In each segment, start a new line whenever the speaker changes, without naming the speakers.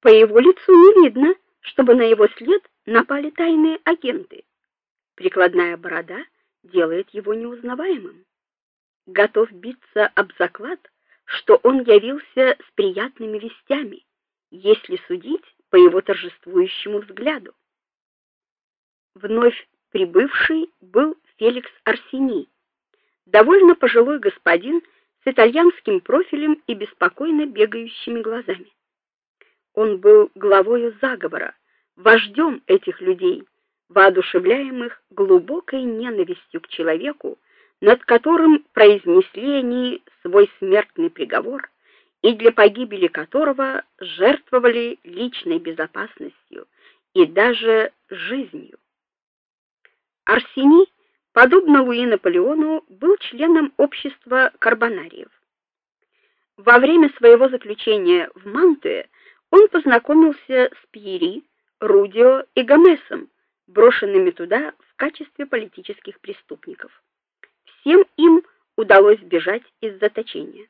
По его лицу не видно, чтобы на его след напали тайные агенты. Прикладная борода делает его неузнаваемым. Готов биться об заклад, что он явился с приятными вестями, если судить по его торжествующему взгляду. Вновь прибывший был Феликс Арсений, довольно пожилой господин с итальянским профилем и беспокойно бегающими глазами. Он был главою заговора, вождем этих людей, воодушевляемых глубокой ненавистью к человеку, над которым произнесли они свой смертный приговор и для погибели которого жертвовали личной безопасностью и даже жизнью. Арсений, подобно Луи Наполеону, был членом общества карбонариев. Во время своего заключения в Мантуе он познакомился с Пьери, Рудио и Гомесом, брошенными туда в качестве политических преступников. Всем им удалось сбежать из заточения.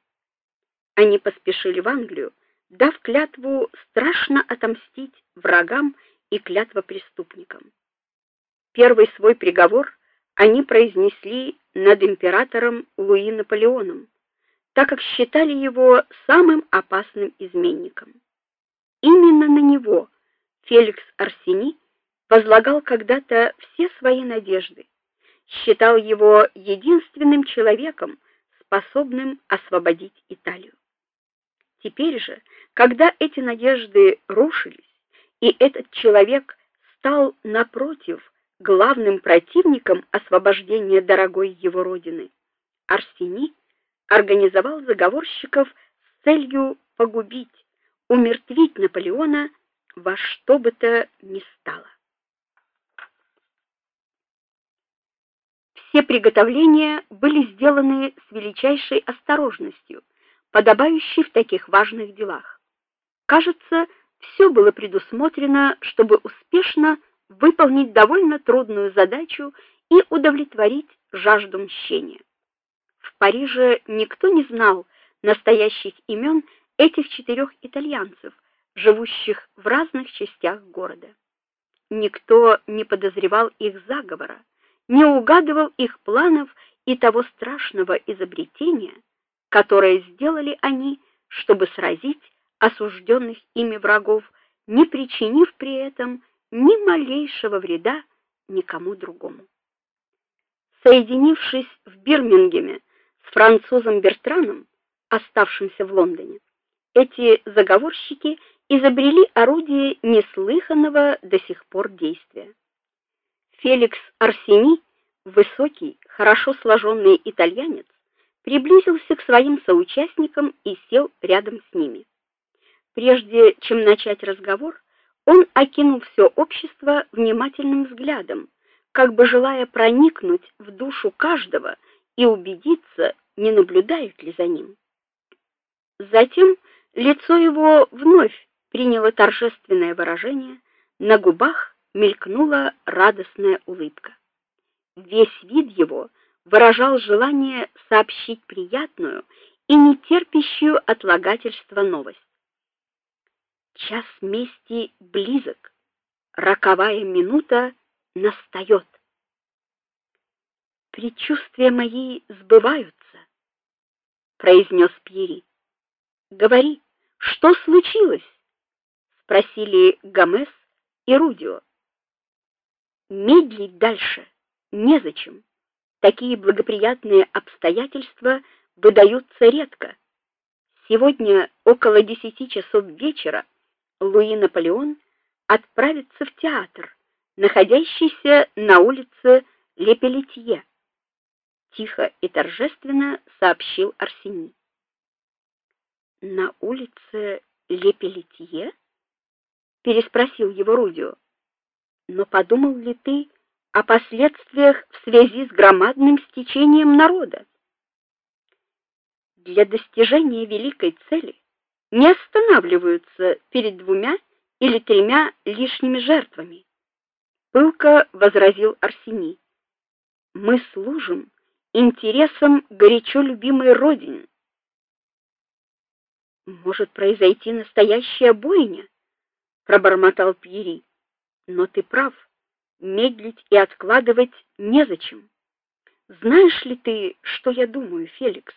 Они поспешили в Англию, дав клятву страшно отомстить врагам и клятва преступникам. Первый свой приговор они произнесли над императором Луи Наполеоном, так как считали его самым опасным изменником. Именно на него Феликс Арсений возлагал когда-то все свои надежды, считал его единственным человеком, способным освободить Италию. Теперь же, когда эти надежды рушились, и этот человек стал напротив главным противником освобождения дорогой его родины, Арсений организовал заговорщиков с целью погубить, умертвить Наполеона во что бы то ни стало. Все приготовления были сделаны с величайшей осторожностью, подобающей в таких важных делах. Кажется, все было предусмотрено, чтобы успешно выполнить довольно трудную задачу и удовлетворить жажду мщения. В Париже никто не знал настоящих имен этих четырех итальянцев, живущих в разных частях города. Никто не подозревал их заговора, не угадывал их планов и того страшного изобретения, которое сделали они, чтобы сразить осужденных ими врагов, не причинив при этом ни малейшего вреда никому другому. Соединившись в Бирмингеме с французом Бертраном, оставшимся в Лондоне, эти заговорщики изобрели орудие неслыханного до сих пор действия. Феликс Арсений, высокий, хорошо сложенный итальянец, приблизился к своим соучастникам и сел рядом с ними. Прежде чем начать разговор, он окинул все общество внимательным взглядом, как бы желая проникнуть в душу каждого и убедиться, не наблюдают ли за ним. Затем лицо его вновь приняло торжественное выражение, на губах мелькнула радостная улыбка. Весь вид его выражал желание сообщить приятную и нетерпящую отлагательства новость. Час мести близок, роковая минута настает. Предчувствия мои сбываются, произнес Пьери. Говори, что случилось? спросили Гомес и Рудио. Медлить дальше незачем. Такие благоприятные обстоятельства выдаются редко. Сегодня около десяти часов вечера Луи Наполеон отправится в театр, находящийся на улице Лепелетье. Тихо и торжественно сообщил Арсений. На улице Лепелетье? переспросил его Рудио. Но подумал ли ты о последствиях в связи с громадным стечением народа? Для достижения великой цели не останавливаются перед двумя или тремя лишними жертвами. Пылко возразил Арсений. Мы служим интересам горячо любимой родины. Может произойти настоящая бойня, пробормотал Пьери. Но ты прав. Медлить и откладывать незачем. Знаешь ли ты, что я думаю, Феликс?